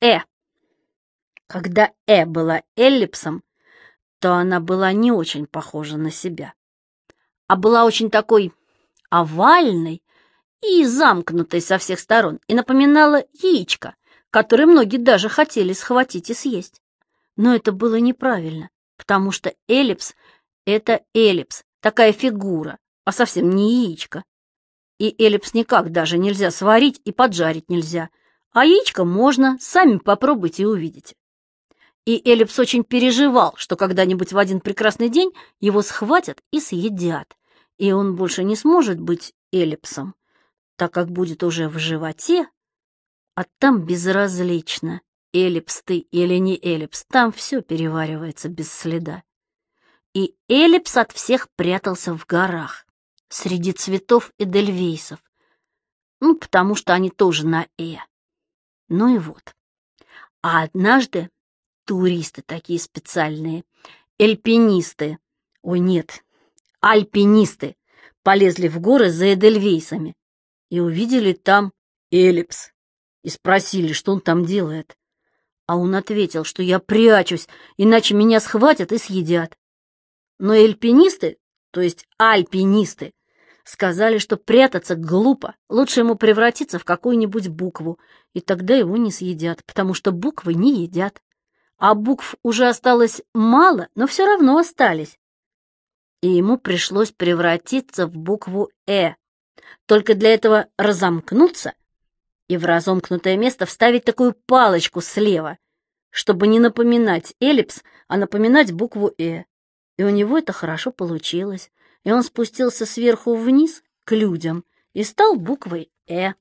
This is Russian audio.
«э». Когда «э» была эллипсом, то она была не очень похожа на себя, а была очень такой овальной и замкнутой со всех сторон, и напоминала яичко, которое многие даже хотели схватить и съесть. Но это было неправильно, потому что эллипс — это эллипс, такая фигура, а совсем не яичко. И эллипс никак даже нельзя сварить и поджарить нельзя, а яичко можно, сами попробуйте и увидите. И Эллипс очень переживал, что когда-нибудь в один прекрасный день его схватят и съедят, и он больше не сможет быть Эллипсом, так как будет уже в животе, а там безразлично, эллипс ты или не эллипс, там все переваривается без следа. И эллипс от всех прятался в горах, среди цветов и дельвейсов, ну, потому что они тоже на «э». Ну и вот. А однажды туристы такие специальные, эльпинисты, ой, нет, альпинисты, полезли в горы за Эдельвейсами и увидели там эллипс и спросили, что он там делает. А он ответил, что я прячусь, иначе меня схватят и съедят. Но альпинисты, то есть альпинисты, сказали, что прятаться глупо, лучше ему превратиться в какую-нибудь букву, и тогда его не съедят, потому что буквы не едят. А букв уже осталось мало, но все равно остались. И ему пришлось превратиться в букву «э». Только для этого разомкнуться и в разомкнутое место вставить такую палочку слева, чтобы не напоминать эллипс, а напоминать букву «э». И у него это хорошо получилось, и он спустился сверху вниз к людям и стал буквой «э».